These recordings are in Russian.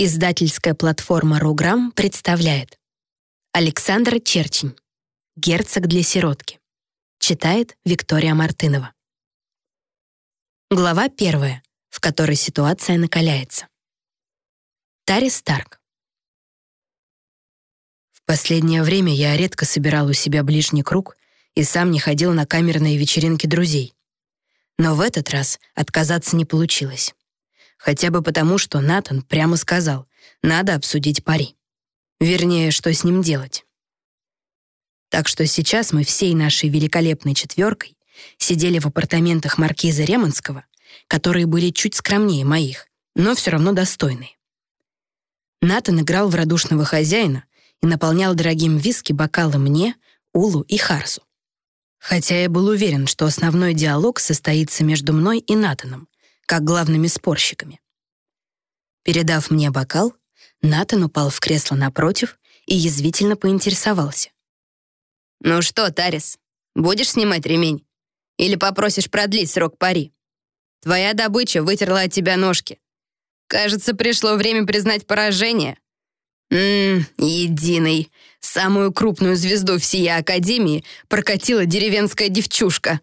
Издательская платформа «Руграм» представляет Александр Черчень «Герцог для сиротки» Читает Виктория Мартынова Глава первая, в которой ситуация накаляется. Тари Старк В последнее время я редко собирал у себя ближний круг и сам не ходил на камерные вечеринки друзей. Но в этот раз отказаться не получилось. Хотя бы потому, что Натан прямо сказал, надо обсудить пари. Вернее, что с ним делать. Так что сейчас мы всей нашей великолепной четверкой сидели в апартаментах маркиза Ремонского, которые были чуть скромнее моих, но все равно достойные. Натан играл в радушного хозяина и наполнял дорогим виски бокалы мне, Улу и Харсу. Хотя я был уверен, что основной диалог состоится между мной и Натаном, как главными спорщиками. Передав мне бокал, Натан упал в кресло напротив и язвительно поинтересовался. «Ну что, Тарис, будешь снимать ремень? Или попросишь продлить срок пари? Твоя добыча вытерла от тебя ножки. Кажется, пришло время признать поражение. Ммм, единый. Самую крупную звезду всей Академии прокатила деревенская девчушка.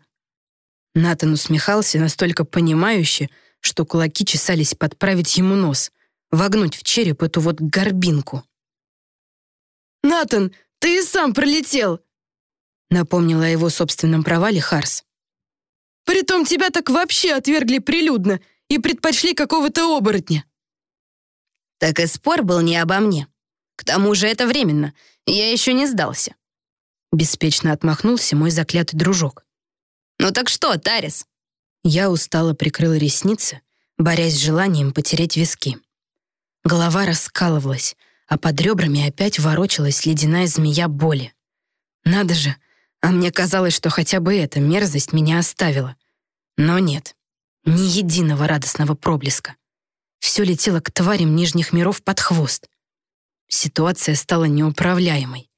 Натан усмехался настолько понимающе, что кулаки чесались подправить ему нос, вогнуть в череп эту вот горбинку. «Натан, ты и сам пролетел!» напомнила о его собственном провале Харс. «Притом тебя так вообще отвергли прилюдно и предпочли какого-то оборотня». «Так и спор был не обо мне. К тому же это временно, я еще не сдался». Беспечно отмахнулся мой заклятый дружок. «Ну так что, Тарис?» Я устало прикрыл ресницы, борясь с желанием потереть виски. Голова раскалывалась, а под ребрами опять ворочалась ледяная змея боли. Надо же, а мне казалось, что хотя бы эта мерзость меня оставила. Но нет, ни единого радостного проблеска. Все летело к тварям нижних миров под хвост. Ситуация стала неуправляемой.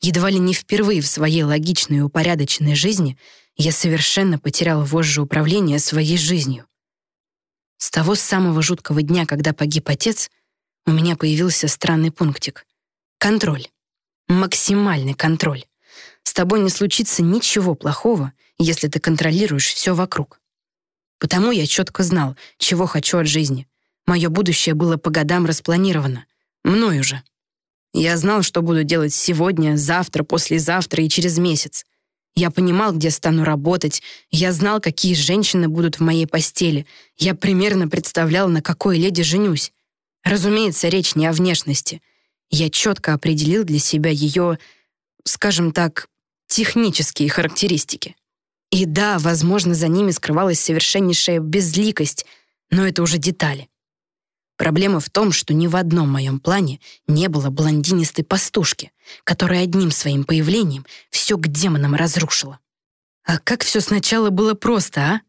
Едва ли не впервые в своей логичной и упорядоченной жизни я совершенно потерял вожжи управления своей жизнью. С того самого жуткого дня, когда погиб отец, у меня появился странный пунктик. Контроль. Максимальный контроль. С тобой не случится ничего плохого, если ты контролируешь все вокруг. Потому я четко знал, чего хочу от жизни. Мое будущее было по годам распланировано. Мною же. Я знал, что буду делать сегодня, завтра, послезавтра и через месяц. Я понимал, где стану работать, я знал, какие женщины будут в моей постели, я примерно представлял, на какой леди женюсь. Разумеется, речь не о внешности. Я четко определил для себя ее, скажем так, технические характеристики. И да, возможно, за ними скрывалась совершеннейшая безликость, но это уже детали. Проблема в том, что ни в одном моем плане не было блондинистой пастушки, которая одним своим появлением все к демонам разрушила. А как все сначала было просто, а?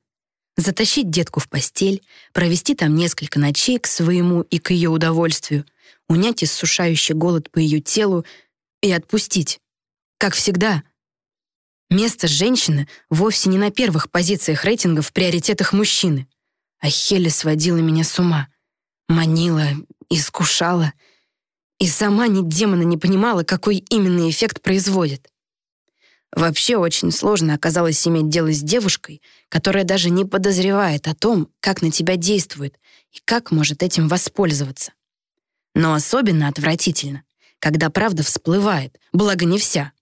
Затащить детку в постель, провести там несколько ночей к своему и к ее удовольствию, унять иссушающий голод по ее телу и отпустить. Как всегда. Место женщины вовсе не на первых позициях рейтинга в приоритетах мужчины. А Хелли сводила меня с ума — манила, искушала. И сама ни демона не понимала, какой именно эффект производит. Вообще очень сложно оказалось иметь дело с девушкой, которая даже не подозревает о том, как на тебя действует и как может этим воспользоваться. Но особенно отвратительно, когда правда всплывает, благо не вся.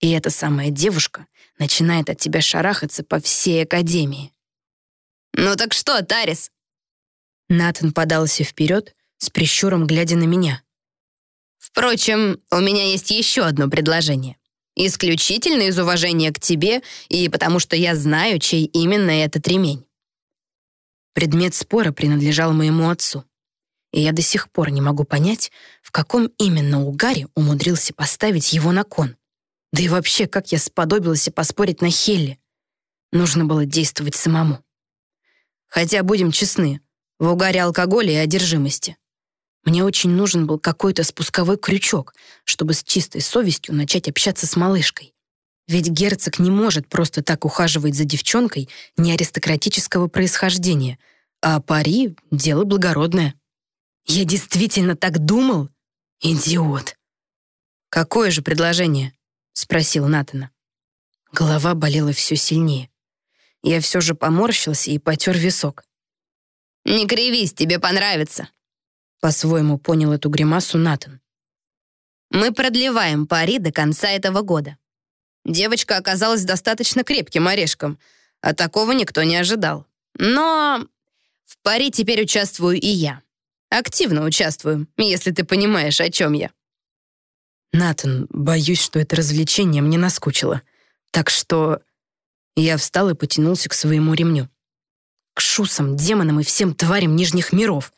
И эта самая девушка начинает от тебя шарахаться по всей академии. «Ну так что, Тарис, Натан подался вперед, с прищуром глядя на меня. «Впрочем, у меня есть еще одно предложение. Исключительно из уважения к тебе и потому что я знаю, чей именно этот ремень». Предмет спора принадлежал моему отцу. И я до сих пор не могу понять, в каком именно угаре умудрился поставить его на кон. Да и вообще, как я сподобился поспорить на Хелли. Нужно было действовать самому. Хотя, будем честны, в угаре алкоголя и одержимости. Мне очень нужен был какой-то спусковой крючок, чтобы с чистой совестью начать общаться с малышкой. Ведь герцог не может просто так ухаживать за девчонкой не аристократического происхождения, а пари — дело благородное. Я действительно так думал? Идиот. «Какое же предложение?» — спросил Натана. Голова болела все сильнее. Я все же поморщился и потер висок. «Не кривись, тебе понравится», — по-своему понял эту гримасу Натан. «Мы продлеваем пари до конца этого года. Девочка оказалась достаточно крепким орешком, а такого никто не ожидал. Но в пари теперь участвую и я. Активно участвую, если ты понимаешь, о чем я». «Натан, боюсь, что это развлечение мне наскучило. Так что...» Я встал и потянулся к своему ремню. К шусам, демонам и всем тварям нижних миров.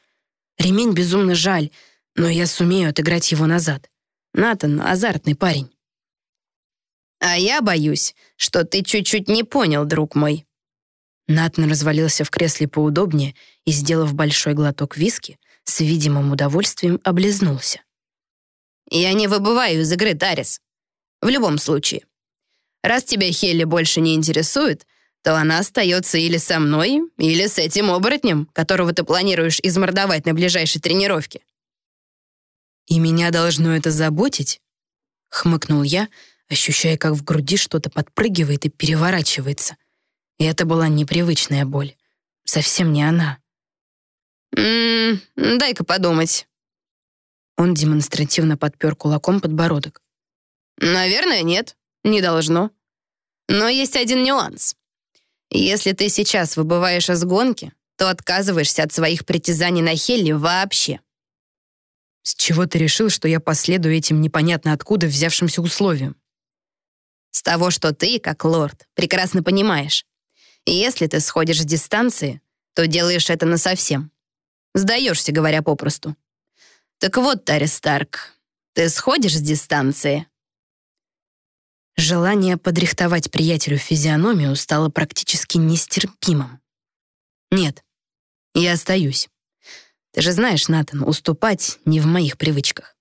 Ремень безумно жаль, но я сумею отыграть его назад. Натан — азартный парень. «А я боюсь, что ты чуть-чуть не понял, друг мой». Натан развалился в кресле поудобнее и, сделав большой глоток виски, с видимым удовольствием облизнулся. «Я не выбываю из игры, Тарис. В любом случае. Раз тебя Хелли больше не интересует, то она остается или со мной, или с этим оборотнем, которого ты планируешь измордовать на ближайшей тренировке». «И меня должно это заботить?» — хмыкнул я, ощущая, как в груди что-то подпрыгивает и переворачивается. И это была непривычная боль. Совсем не она. «М -м, дай-ка подумать». Он демонстративно подпер кулаком подбородок. «Наверное, нет, не должно. Но есть один нюанс. Если ты сейчас выбываешь из гонки, то отказываешься от своих притязаний на Хелли вообще». «С чего ты решил, что я последую этим непонятно откуда взявшимся условиям?» «С того, что ты, как лорд, прекрасно понимаешь. Если ты сходишь с дистанции, то делаешь это насовсем. Сдаешься, говоря попросту. Так вот, Тарри Старк, ты сходишь с дистанции?» Желание подрихтовать приятелю физиономию стало практически нестерпимым. «Нет, я остаюсь. Ты же знаешь, Натан, уступать не в моих привычках».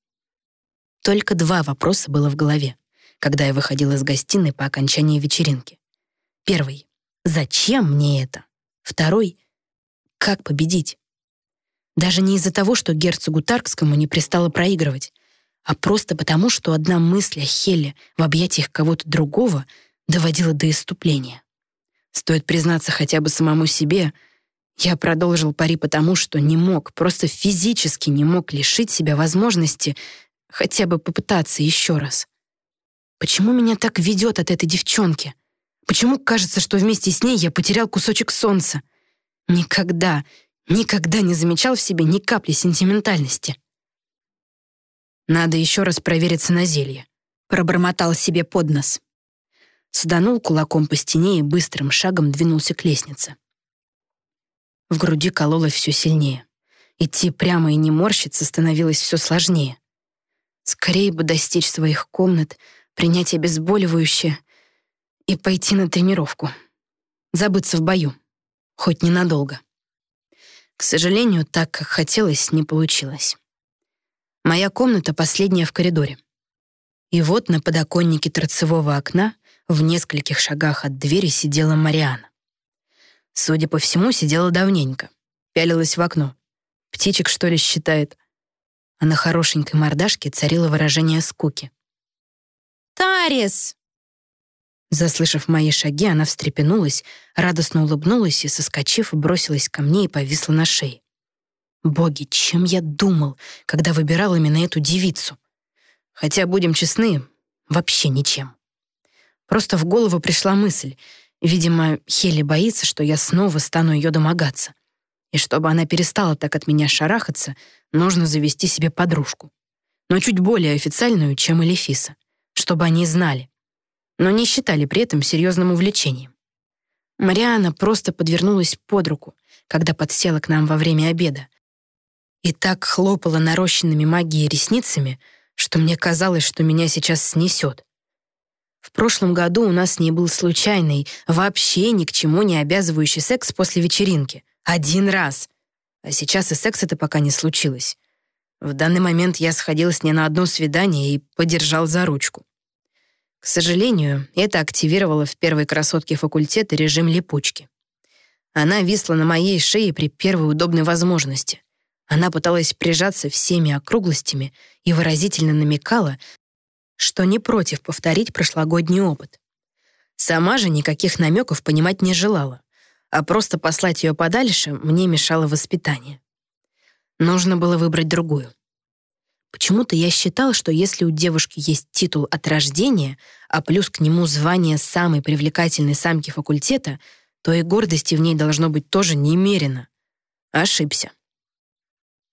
Только два вопроса было в голове, когда я выходила из гостиной по окончании вечеринки. Первый — зачем мне это? Второй — как победить? Даже не из-за того, что герцогу Таркскому не пристало проигрывать, а просто потому, что одна мысль о Хелле в объятиях кого-то другого доводила до иступления. Стоит признаться хотя бы самому себе, я продолжил пари потому, что не мог, просто физически не мог лишить себя возможности хотя бы попытаться еще раз. Почему меня так ведет от этой девчонки? Почему кажется, что вместе с ней я потерял кусочек солнца? Никогда, никогда не замечал в себе ни капли сентиментальности. Надо еще раз провериться на зелье. Пробормотал себе под нос. Саданул кулаком по стене и быстрым шагом двинулся к лестнице. В груди кололось все сильнее. Идти прямо и не морщиться становилось все сложнее. Скорее бы достичь своих комнат, принять обезболивающее и пойти на тренировку. Забыться в бою. Хоть ненадолго. К сожалению, так, как хотелось, не получилось. Моя комната последняя в коридоре. И вот на подоконнике торцевого окна в нескольких шагах от двери сидела Мариана. Судя по всему, сидела давненько. Пялилась в окно. Птичек, что ли, считает. А на хорошенькой мордашке царило выражение скуки. «Тарис!» Заслышав мои шаги, она встрепенулась, радостно улыбнулась и, соскочив, бросилась ко мне и повисла на шее. Боги, чем я думал, когда выбирал именно эту девицу? Хотя, будем честны, вообще ничем. Просто в голову пришла мысль. Видимо, Хели боится, что я снова стану ее домогаться. И чтобы она перестала так от меня шарахаться, нужно завести себе подружку. Но чуть более официальную, чем Элефиса. Чтобы они знали. Но не считали при этом серьезным увлечением. Мариана просто подвернулась под руку, когда подсела к нам во время обеда, и так хлопала нарощенными магией ресницами, что мне казалось, что меня сейчас снесет. В прошлом году у нас с ней был случайный, вообще ни к чему не обязывающий секс после вечеринки. Один раз. А сейчас и секса-то пока не случилось. В данный момент я сходил с ней на одно свидание и подержал за ручку. К сожалению, это активировало в первой красотке факультета режим липучки. Она висла на моей шее при первой удобной возможности Она пыталась прижаться всеми округлостями и выразительно намекала, что не против повторить прошлогодний опыт. Сама же никаких намеков понимать не желала, а просто послать ее подальше мне мешало воспитание. Нужно было выбрать другую. Почему-то я считал, что если у девушки есть титул от рождения, а плюс к нему звание самой привлекательной самки факультета, то и гордости в ней должно быть тоже немерено. Ошибся.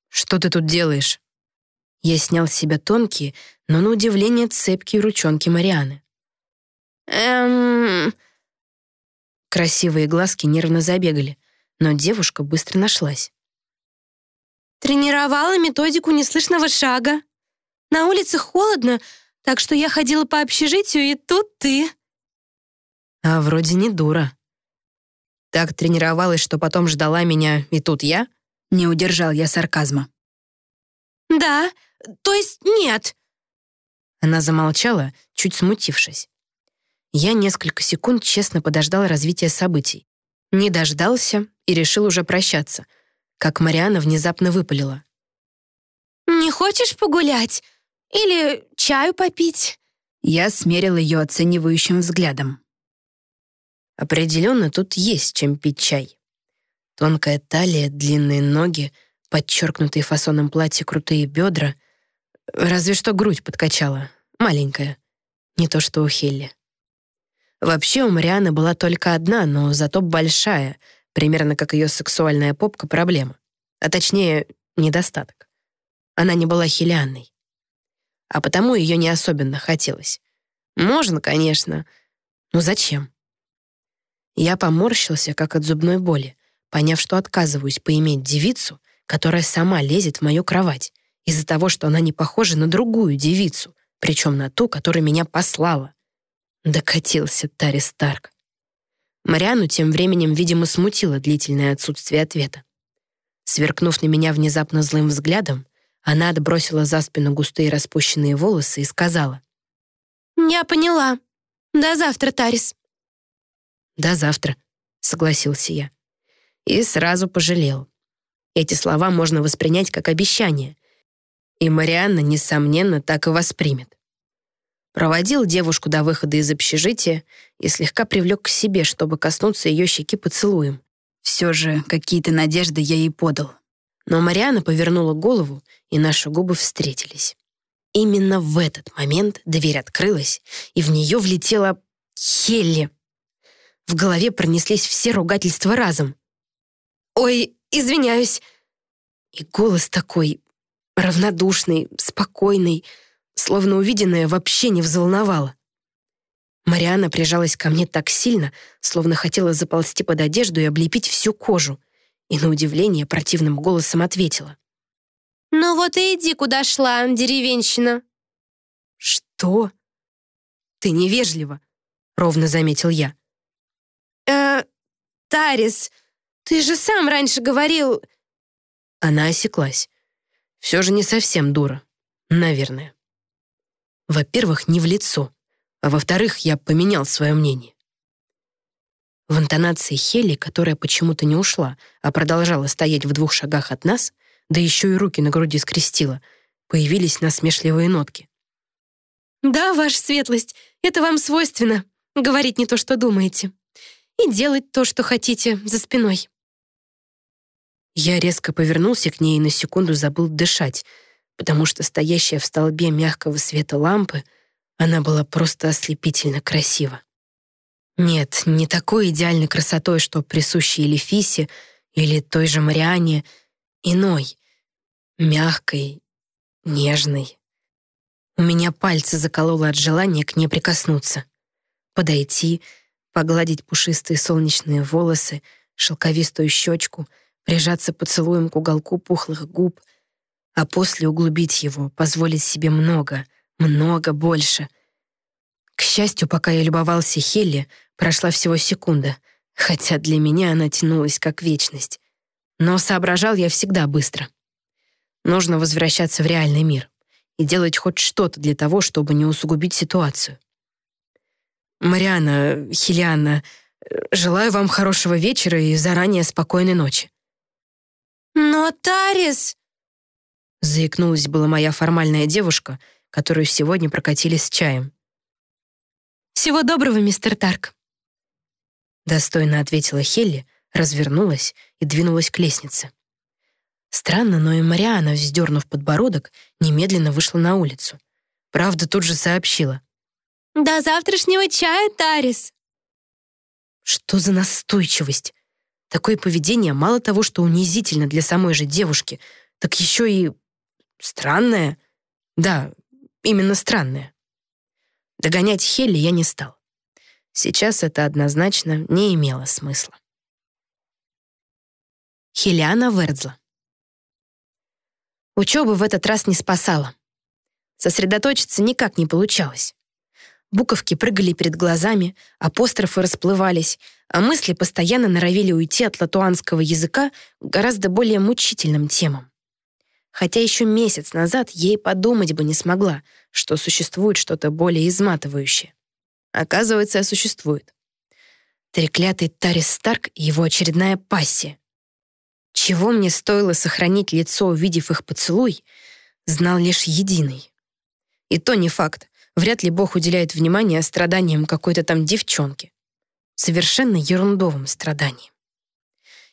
«Что ты тут делаешь?» Я снял с себя тонкие, но на удивление цепкие ручонки Марианы. «Эм...» Красивые глазки нервно забегали, но девушка быстро нашлась. Тренировала методику неслышного шага. На улице холодно, так что я ходила по общежитию, и тут ты. А вроде не дура. Так тренировалась, что потом ждала меня, и тут я? Не удержал я сарказма. Да, то есть нет. Она замолчала, чуть смутившись. Я несколько секунд честно подождал развития событий. Не дождался и решил уже прощаться, как Мариана внезапно выпалила. «Не хочешь погулять? Или чаю попить?» Я смерил ее оценивающим взглядом. Определенно тут есть чем пить чай. Тонкая талия, длинные ноги, подчеркнутые фасоном платья крутые бедра. Разве что грудь подкачала, маленькая. Не то что у Хелли. Вообще у Марианы была только одна, но зато большая — примерно как ее сексуальная попка, проблема. А точнее, недостаток. Она не была хилианной. А потому ее не особенно хотелось. Можно, конечно, но зачем? Я поморщился, как от зубной боли, поняв, что отказываюсь поиметь девицу, которая сама лезет в мою кровать, из-за того, что она не похожа на другую девицу, причем на ту, которая меня послала. Докатился Тари Старк. Мариану тем временем, видимо, смутило длительное отсутствие ответа. Сверкнув на меня внезапно злым взглядом, она отбросила за спину густые распущенные волосы и сказала. «Я поняла. До завтра, Тарис». «До завтра», — согласился я. И сразу пожалел. Эти слова можно воспринять как обещание. И Марианна, несомненно, так и воспримет проводил девушку до выхода из общежития и слегка привлек к себе, чтобы коснуться ее щеки поцелуем. Все же какие-то надежды я ей подал. Но Мариана повернула голову, и наши губы встретились. Именно в этот момент дверь открылась, и в нее влетела Хелли. В голове пронеслись все ругательства разом. «Ой, извиняюсь!» И голос такой равнодушный, спокойный, словно увиденное вообще не взволновало. Мариана прижалась ко мне так сильно, словно хотела заползти под одежду и облепить всю кожу, и на удивление противным голосом ответила. «Ну вот и иди, куда шла, деревенщина». «Что?» «Ты невежлива», — ровно заметил я. «Э, Тарис, ты же сам раньше говорил...» Она осеклась. Все же не совсем дура, наверное. Во-первых, не в лицо, а во-вторых, я поменял свое мнение. В интонации Хели, которая почему-то не ушла, а продолжала стоять в двух шагах от нас, да еще и руки на груди скрестила, появились насмешливые нотки. «Да, ваша светлость, это вам свойственно, говорить не то, что думаете, и делать то, что хотите, за спиной». Я резко повернулся к ней и на секунду забыл дышать — потому что стоящая в столбе мягкого света лампы, она была просто ослепительно красива. Нет, не такой идеальной красотой, что присущей Элефисе или той же Мариане, иной, мягкой, нежной. У меня пальцы закололо от желания к ней прикоснуться, подойти, погладить пушистые солнечные волосы, шелковистую щечку, прижаться поцелуем к уголку пухлых губ — а после углубить его, позволить себе много, много больше. К счастью, пока я любовался Хелли, прошла всего секунда, хотя для меня она тянулась как вечность. Но соображал я всегда быстро. Нужно возвращаться в реальный мир и делать хоть что-то для того, чтобы не усугубить ситуацию. «Мариана, Хелиана, желаю вам хорошего вечера и заранее спокойной ночи». «Но, Тарис...» Заикнулась была моя формальная девушка, которую сегодня прокатили с чаем. «Всего доброго, мистер Тарк», — достойно ответила Хелли, развернулась и двинулась к лестнице. Странно, но и Мариана, вздернув подбородок, немедленно вышла на улицу. Правда, тут же сообщила. «До завтрашнего чая, Тарис!» Что за настойчивость? Такое поведение мало того, что унизительно для самой же девушки, так еще и странное. Да, именно странное. Догонять Хелли я не стал. Сейчас это однозначно не имело смысла. Хелиана Вердзла Учеба в этот раз не спасала. Сосредоточиться никак не получалось. Буковки прыгали перед глазами, апострофы расплывались, а мысли постоянно норовили уйти от латуанского языка к гораздо более мучительным темам. Хотя еще месяц назад ей подумать бы не смогла, что существует что-то более изматывающее. Оказывается, существует. Треклятый Тарис Старк и его очередная пассия. Чего мне стоило сохранить лицо, увидев их поцелуй, знал лишь единый. И то не факт. Вряд ли Бог уделяет внимание страданиям какой-то там девчонки. Совершенно ерундовым страданиям.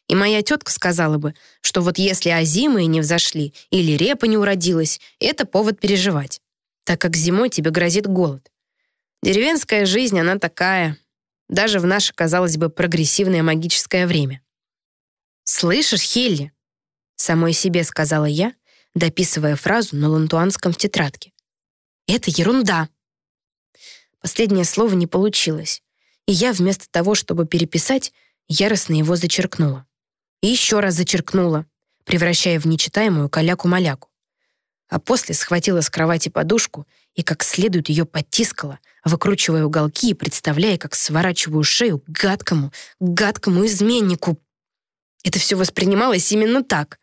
И моя тетка сказала бы, что вот если озимые не взошли или репа не уродилась, это повод переживать, так как зимой тебе грозит голод. Деревенская жизнь, она такая, даже в наше, казалось бы, прогрессивное магическое время. «Слышишь, Хелли?» Самой себе сказала я, дописывая фразу на лантуанском в тетрадке. «Это ерунда!» Последнее слово не получилось, и я вместо того, чтобы переписать, яростно его зачеркнула. И еще раз зачеркнула, превращая в нечитаемую каляку-маляку. А после схватила с кровати подушку и как следует ее подтискала, выкручивая уголки и представляя, как сворачиваю шею гадкому, гадкому изменнику, это все воспринималось именно так.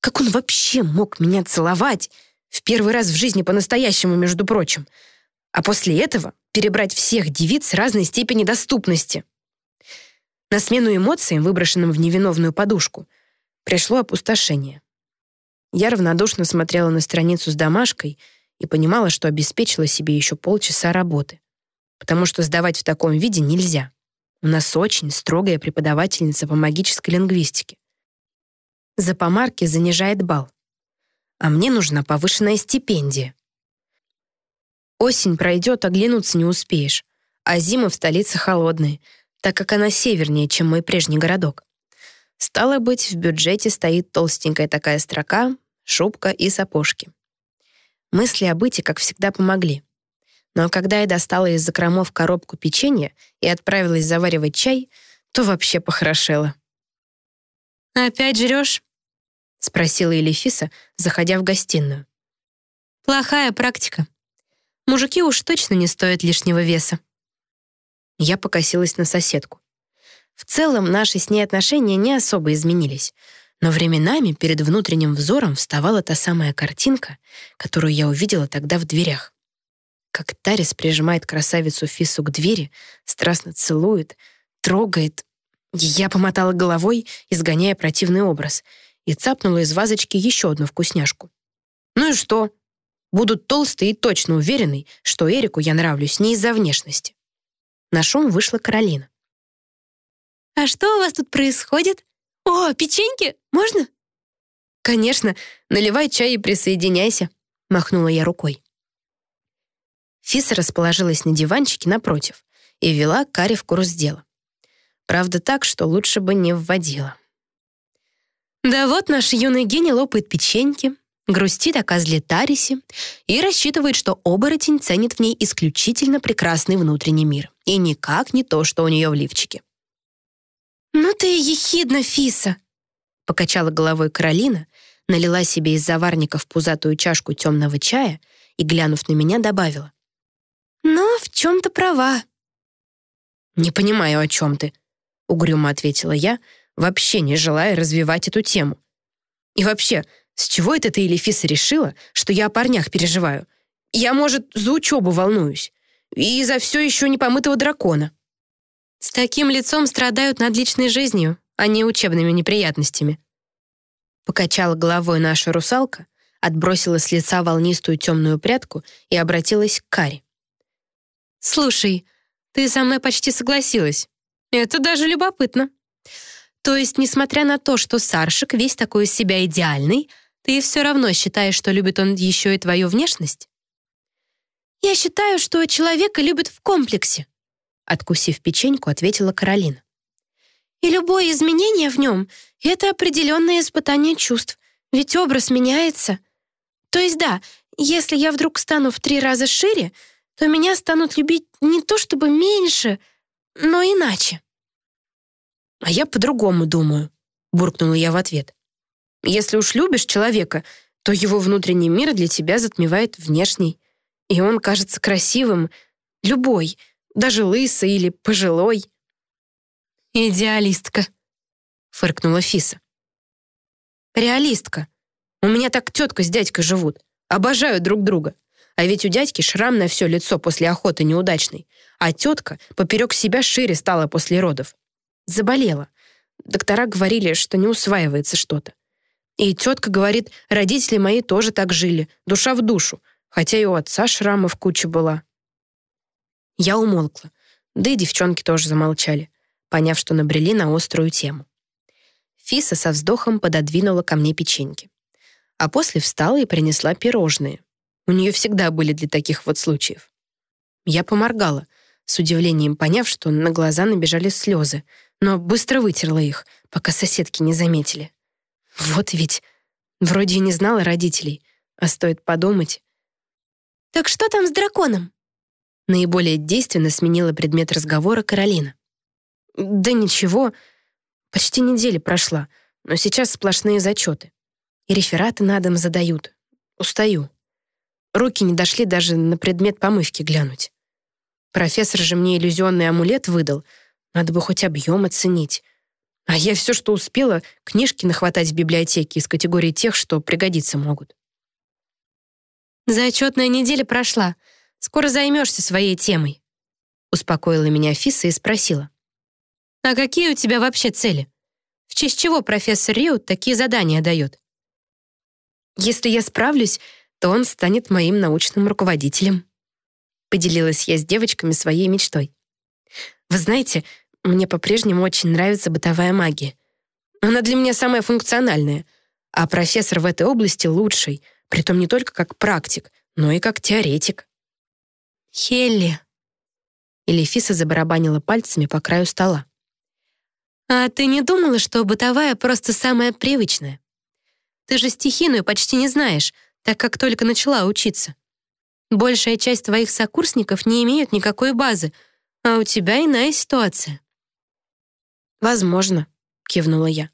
Как он вообще мог меня целовать? В первый раз в жизни по-настоящему, между прочим. А после этого перебрать всех девиц разной степени доступности. На смену эмоциям, выброшенным в невиновную подушку, пришло опустошение. Я равнодушно смотрела на страницу с домашкой и понимала, что обеспечила себе еще полчаса работы. Потому что сдавать в таком виде нельзя. У нас очень строгая преподавательница по магической лингвистике. За помарки занижает бал. А мне нужна повышенная стипендия. Осень пройдет, оглянуться не успеешь, а зимы в столице холодные, так как она севернее, чем мой прежний городок. Стало быть, в бюджете стоит толстенькая такая строка, шубка и сапожки. Мысли о быте, как всегда, помогли. Но когда я достала из закромов коробку печенья и отправилась заваривать чай, то вообще похорошела. «Опять жрешь?» — спросила Элифиса, заходя в гостиную. «Плохая практика. Мужики уж точно не стоят лишнего веса». Я покосилась на соседку. В целом, наши с ней отношения не особо изменились, но временами перед внутренним взором вставала та самая картинка, которую я увидела тогда в дверях как Тарис прижимает красавицу Фису к двери, страстно целует, трогает. Я помотала головой, изгоняя противный образ, и цапнула из вазочки еще одну вкусняшку. Ну и что? Буду толстый и точно уверенный, что Эрику я нравлюсь не из-за внешности. На шум вышла Каролина. «А что у вас тут происходит? О, печеньки! Можно?» «Конечно, наливай чай и присоединяйся», — махнула я рукой. Фиса расположилась на диванчике напротив и вела Кари в курс дела. Правда так, что лучше бы не вводила. Да вот наш юный гений лопает печеньки, грустит о козле Тарисе и рассчитывает, что оборотень ценит в ней исключительно прекрасный внутренний мир и никак не то, что у нее в лифчике. «Ну ты ехидна, Фиса!» — покачала головой Каролина, налила себе из заварника в пузатую чашку темного чая и, глянув на меня, добавила. Но в чем-то права. «Не понимаю, о чем ты», — угрюмо ответила я, вообще не желая развивать эту тему. «И вообще, с чего это ты, Элифиса, решила, что я о парнях переживаю? Я, может, за учебу волнуюсь. И за все еще не помытого дракона». «С таким лицом страдают над личной жизнью, а не учебными неприятностями», Покачала головой наша русалка, отбросила с лица волнистую темную прядку и обратилась к Каре. «Слушай, ты со мной почти согласилась. Это даже любопытно. То есть, несмотря на то, что Саршик весь такой из себя идеальный, ты все равно считаешь, что любит он еще и твою внешность? Я считаю, что человека любят в комплексе, откусив печеньку, ответила Каролина. И любое изменение в нем — это определенное испытание чувств, ведь образ меняется. То есть да, если я вдруг стану в три раза шире, то меня станут любить не то чтобы меньше, но иначе. «А я по-другому думаю», — буркнула я в ответ. «Если уж любишь человека, то его внутренний мир для тебя затмевает внешний, и он кажется красивым, любой, даже лысый или пожилой». «Идеалистка», — фыркнула Фиса. «Реалистка. У меня так тетка с дядькой живут. Обожают друг друга. А ведь у дядьки шрам на все лицо после охоты неудачный, а тетка поперек себя шире стала после родов. Заболела. Доктора говорили, что не усваивается что-то. И тетка говорит, родители мои тоже так жили, душа в душу, хотя и у отца шрамов куча была. Я умолкла, да и девчонки тоже замолчали, поняв, что набрели на острую тему. Фиса со вздохом пододвинула ко мне печеньки. А после встала и принесла пирожные, у нее всегда были для таких вот случаев. Я поморгала, с удивлением поняв, что на глаза набежали слезы, но быстро вытерла их, пока соседки не заметили. Вот ведь, вроде и не знала родителей, а стоит подумать. «Так что там с драконом?» Наиболее действенно сменила предмет разговора Каролина. «Да ничего, почти неделя прошла, но сейчас сплошные зачеты. И рефераты на дом задают. Устаю». Руки не дошли даже на предмет помывки глянуть. Профессор же мне иллюзионный амулет выдал. Надо бы хоть объем оценить. А я все, что успела, книжки нахватать в библиотеке из категории тех, что пригодиться могут. «Зачетная неделя прошла. Скоро займешься своей темой», — успокоила меня Фиса и спросила. «А какие у тебя вообще цели? В честь чего профессор Риут такие задания дает?» «Если я справлюсь, то он станет моим научным руководителем. Поделилась я с девочками своей мечтой. Вы знаете, мне по-прежнему очень нравится бытовая магия. Она для меня самая функциональная, а профессор в этой области лучший, притом не только как практик, но и как теоретик. Хелли. Элифиса забарабанила пальцами по краю стола. «А ты не думала, что бытовая просто самая привычная? Ты же стихийную почти не знаешь, так как только начала учиться. Большая часть твоих сокурсников не имеют никакой базы, а у тебя иная ситуация». «Возможно», — кивнула я.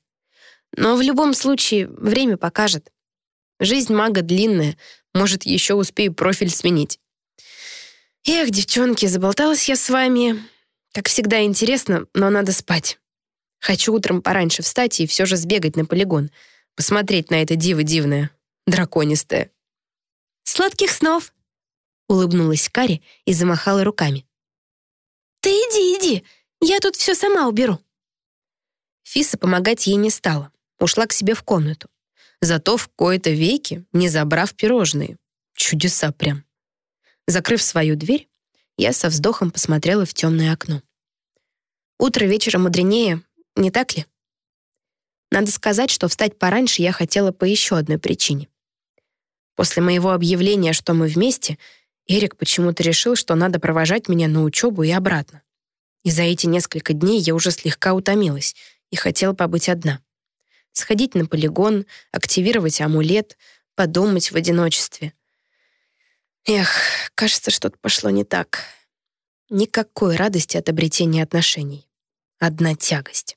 «Но в любом случае время покажет. Жизнь мага длинная, может, еще успею профиль сменить». «Эх, девчонки, заболталась я с вами. Как всегда интересно, но надо спать. Хочу утром пораньше встать и все же сбегать на полигон, посмотреть на это диво дивное» драконистая. «Сладких снов!» — улыбнулась Кари и замахала руками. «Ты иди, иди, я тут все сама уберу». Фиса помогать ей не стала, ушла к себе в комнату. Зато в кои-то веки, не забрав пирожные. Чудеса прям. Закрыв свою дверь, я со вздохом посмотрела в темное окно. Утро вечера мудренее, не так ли? Надо сказать, что встать пораньше я хотела по еще одной причине. После моего объявления, что мы вместе, Эрик почему-то решил, что надо провожать меня на учебу и обратно. И за эти несколько дней я уже слегка утомилась и хотела побыть одна. Сходить на полигон, активировать амулет, подумать в одиночестве. Эх, кажется, что-то пошло не так. Никакой радости от обретения отношений. Одна тягость.